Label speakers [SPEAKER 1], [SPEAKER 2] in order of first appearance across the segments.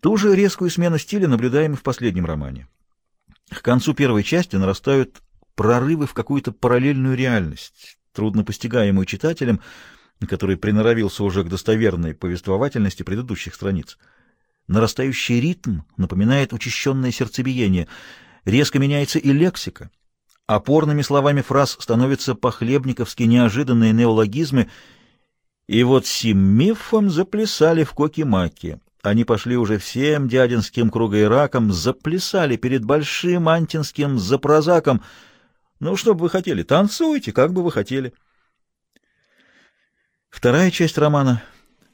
[SPEAKER 1] Ту же резкую смену стиля наблюдаем и в последнем романе. К концу первой части нарастают прорывы в какую-то параллельную реальность, трудно постигаемую читателем, который приноровился уже к достоверной повествовательности предыдущих страниц. Нарастающий ритм напоминает учащенное сердцебиение, резко меняется и лексика. Опорными словами фраз становятся похлебниковски неожиданные неологизмы, и вот сим мифом заплясали в коки-маки. Они пошли уже всем дядинским кругоираком, заплясали перед большим антинским запрозаком. Ну, что бы вы хотели? Танцуйте, как бы вы хотели. Вторая часть романа,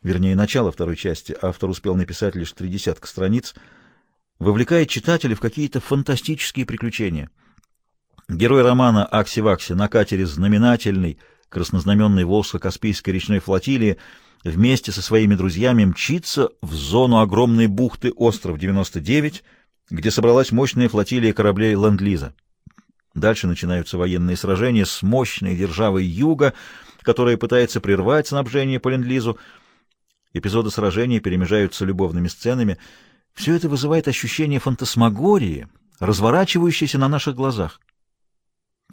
[SPEAKER 1] вернее, начало второй части, автор успел написать лишь три десятка страниц, вовлекает читателя в какие-то фантастические приключения. Герой романа Акси-Вакси на катере знаменательный, краснознаменной Волжско-Каспийской речной флотилии вместе со своими друзьями мчится в зону огромной бухты остров 99, где собралась мощная флотилия кораблей Ленд-Лиза. Дальше начинаются военные сражения с мощной державой Юга, которая пытается прервать снабжение по Ленд-Лизу. Эпизоды сражений перемежаются любовными сценами. Все это вызывает ощущение фантасмагории, разворачивающейся на наших глазах.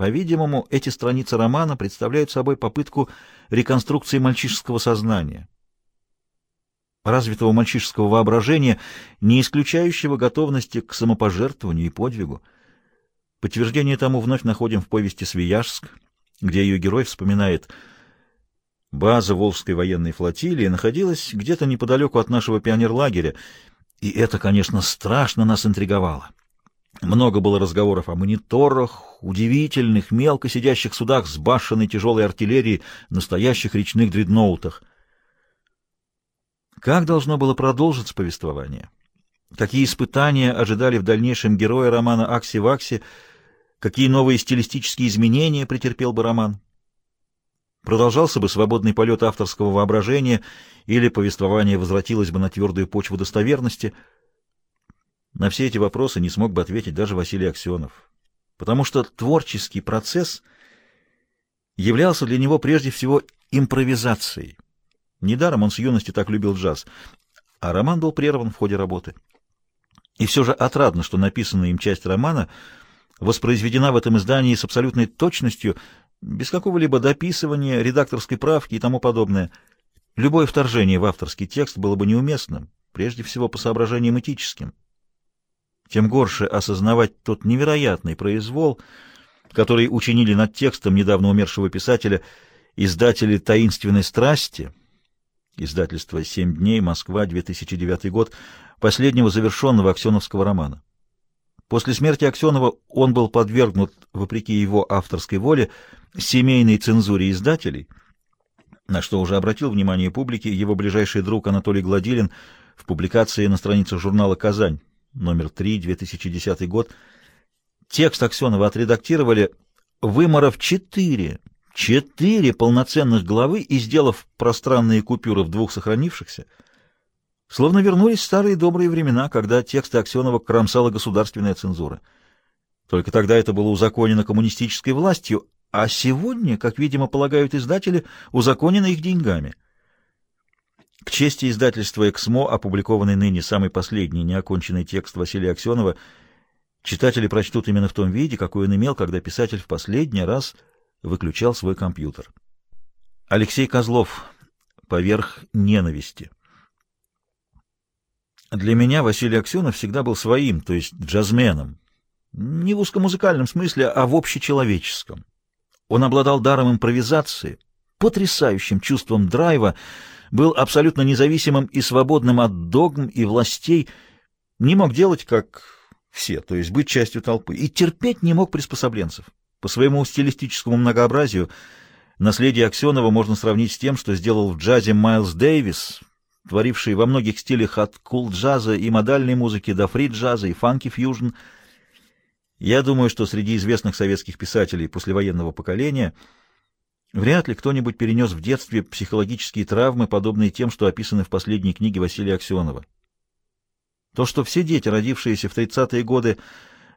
[SPEAKER 1] По-видимому, эти страницы романа представляют собой попытку реконструкции мальчишеского сознания, развитого мальчишеского воображения, не исключающего готовности к самопожертвованию и подвигу. Подтверждение тому вновь находим в повести «Свияжск», где ее герой вспоминает «База Волжской военной флотилии находилась где-то неподалеку от нашего пионерлагеря, и это, конечно, страшно нас интриговало». Много было разговоров о мониторах, удивительных, мелко сидящих судах с башенной тяжелой артиллерией, настоящих речных дредноутах. Как должно было продолжиться повествование? Какие испытания ожидали в дальнейшем героя романа «Акси-Вакси», какие новые стилистические изменения претерпел бы роман? Продолжался бы свободный полет авторского воображения или повествование возвратилось бы на твердую почву достоверности – на все эти вопросы не смог бы ответить даже Василий Аксенов, потому что творческий процесс являлся для него прежде всего импровизацией. Недаром он с юности так любил джаз, а роман был прерван в ходе работы. И все же отрадно, что написанная им часть романа воспроизведена в этом издании с абсолютной точностью, без какого-либо дописывания, редакторской правки и тому подобное. Любое вторжение в авторский текст было бы неуместным, прежде всего по соображениям этическим тем горше осознавать тот невероятный произвол, который учинили над текстом недавно умершего писателя издатели «Таинственной страсти», издательство «Семь дней», Москва, 2009 год, последнего завершенного Аксеновского романа. После смерти Аксенова он был подвергнут, вопреки его авторской воле, семейной цензуре издателей, на что уже обратил внимание публики его ближайший друг Анатолий Гладилин в публикации на страницах журнала «Казань» номер 3, 2010 год. Текст Аксенова отредактировали, выморов четыре, четыре полноценных главы и сделав пространные купюры в двух сохранившихся, словно вернулись старые добрые времена, когда тексты Аксенова кромсала государственная цензура. Только тогда это было узаконено коммунистической властью, а сегодня, как, видимо, полагают издатели, узаконено их деньгами. К чести издательства «Эксмо», опубликованный ныне самый последний неоконченный текст Василия Аксенова, читатели прочтут именно в том виде, какой он имел, когда писатель в последний раз выключал свой компьютер. Алексей Козлов. Поверх ненависти. Для меня Василий Аксенов всегда был своим, то есть джазменом. Не в узкомузыкальном смысле, а в общечеловеческом. Он обладал даром импровизации, потрясающим чувством драйва, был абсолютно независимым и свободным от догм и властей, не мог делать, как все, то есть быть частью толпы, и терпеть не мог приспособленцев. По своему стилистическому многообразию наследие Аксенова можно сравнить с тем, что сделал в джазе Майлз Дэвис, творивший во многих стилях от кул-джаза и модальной музыки до фри-джаза и фанки-фьюжн. Я думаю, что среди известных советских писателей послевоенного поколения – Вряд ли кто-нибудь перенес в детстве психологические травмы, подобные тем, что описаны в последней книге Василия Аксенова. То, что все дети, родившиеся в 30-е годы,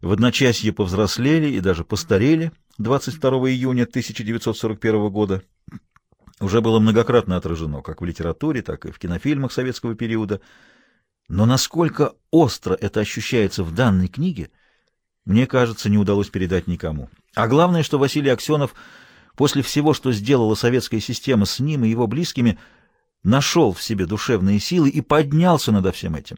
[SPEAKER 1] в одночасье повзрослели и даже постарели 22 июня 1941 года, уже было многократно отражено как в литературе, так и в кинофильмах советского периода. Но насколько остро это ощущается в данной книге, мне кажется, не удалось передать никому. А главное, что Василий Аксенов после всего, что сделала советская система с ним и его близкими, нашел в себе душевные силы и поднялся над всем этим.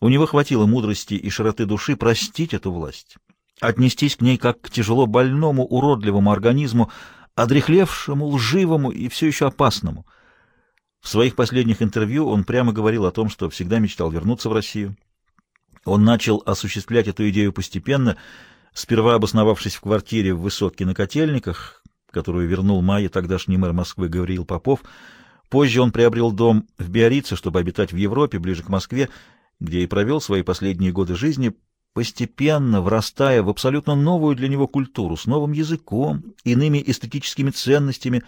[SPEAKER 1] У него хватило мудрости и широты души простить эту власть, отнестись к ней как к тяжело больному, уродливому организму, одрехлевшему, лживому и все еще опасному. В своих последних интервью он прямо говорил о том, что всегда мечтал вернуться в Россию. Он начал осуществлять эту идею постепенно, сперва обосновавшись в квартире в высотке на Котельниках, которую вернул Майе тогдашний мэр Москвы Гавриил Попов. Позже он приобрел дом в Биорице, чтобы обитать в Европе, ближе к Москве, где и провел свои последние годы жизни, постепенно врастая в абсолютно новую для него культуру, с новым языком, иными эстетическими ценностями.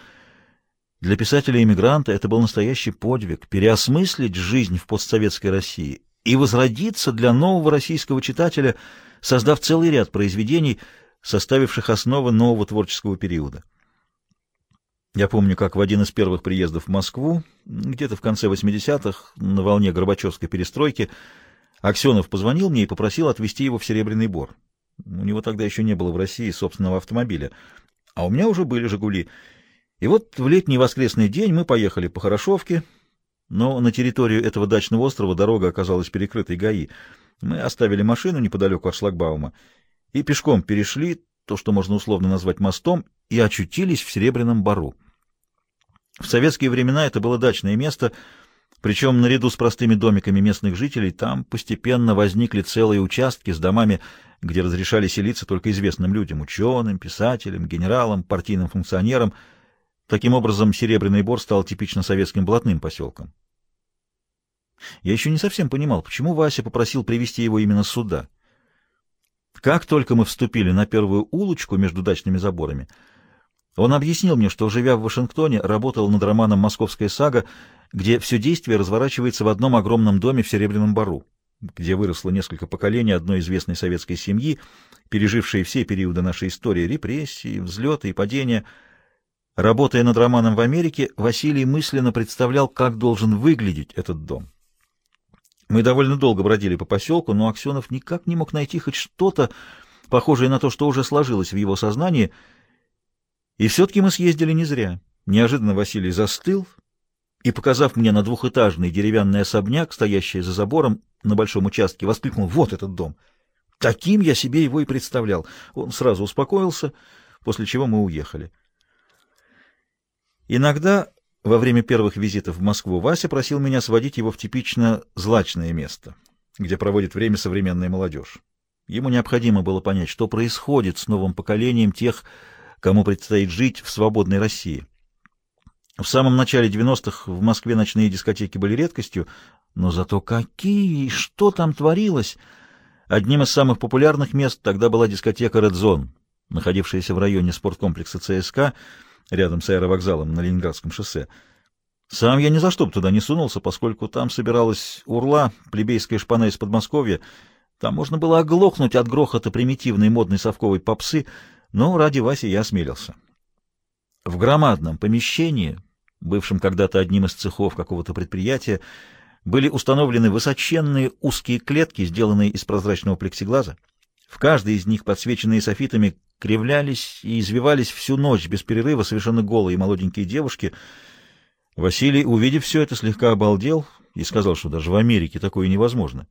[SPEAKER 1] Для писателя-иммигранта это был настоящий подвиг — переосмыслить жизнь в постсоветской России и возродиться для нового российского читателя, создав целый ряд произведений, составивших основы нового творческого периода. Я помню, как в один из первых приездов в Москву, где-то в конце 80-х, на волне Горбачевской перестройки, Аксенов позвонил мне и попросил отвезти его в Серебряный Бор. У него тогда еще не было в России собственного автомобиля, а у меня уже были «Жигули». И вот в летний воскресный день мы поехали по Хорошовке, но на территорию этого дачного острова дорога оказалась перекрытой ГАИ. Мы оставили машину неподалеку от шлагбаума и пешком перешли то, что можно условно назвать мостом, и очутились в Серебряном Бару. В советские времена это было дачное место, причем наряду с простыми домиками местных жителей там постепенно возникли целые участки с домами, где разрешали селиться только известным людям, ученым, писателям, генералам, партийным функционерам. Таким образом, Серебряный Бор стал типично советским блатным поселком. Я еще не совсем понимал, почему Вася попросил привести его именно сюда. Как только мы вступили на первую улочку между дачными заборами — он объяснил мне, что, живя в Вашингтоне, работал над романом «Московская сага», где все действие разворачивается в одном огромном доме в Серебряном Бару, где выросло несколько поколений одной известной советской семьи, пережившей все периоды нашей истории, репрессии, взлеты и падения. Работая над романом в Америке, Василий мысленно представлял, как должен выглядеть этот дом. Мы довольно долго бродили по поселку, но Аксенов никак не мог найти хоть что-то, похожее на то, что уже сложилось в его сознании — и все-таки мы съездили не зря. Неожиданно Василий застыл и, показав мне на двухэтажный деревянный особняк, стоящий за забором на большом участке, воскликнул «Вот этот дом!» Таким я себе его и представлял. Он сразу успокоился, после чего мы уехали. Иногда во время первых визитов в Москву Вася просил меня сводить его в типично злачное место, где проводит время современная молодежь. Ему необходимо было понять, что происходит с новым поколением тех, кому предстоит жить в свободной России. В самом начале 90-х в Москве ночные дискотеки были редкостью, но зато какие и что там творилось! Одним из самых популярных мест тогда была дискотека «Ред Зон», находившаяся в районе спорткомплекса ЦСКА, рядом с аэровокзалом на Ленинградском шоссе. Сам я ни за что бы туда не сунулся, поскольку там собиралась урла, плебейская шпана из Подмосковья. Там можно было оглохнуть от грохота примитивной модной совковой попсы — но ради Васи я осмелился. В громадном помещении, бывшем когда-то одним из цехов какого-то предприятия, были установлены высоченные узкие клетки, сделанные из прозрачного плексиглаза. В каждой из них, подсвеченные софитами, кривлялись и извивались всю ночь без перерыва совершенно голые молоденькие девушки. Василий, увидев все это, слегка обалдел и сказал, что даже в Америке такое невозможно.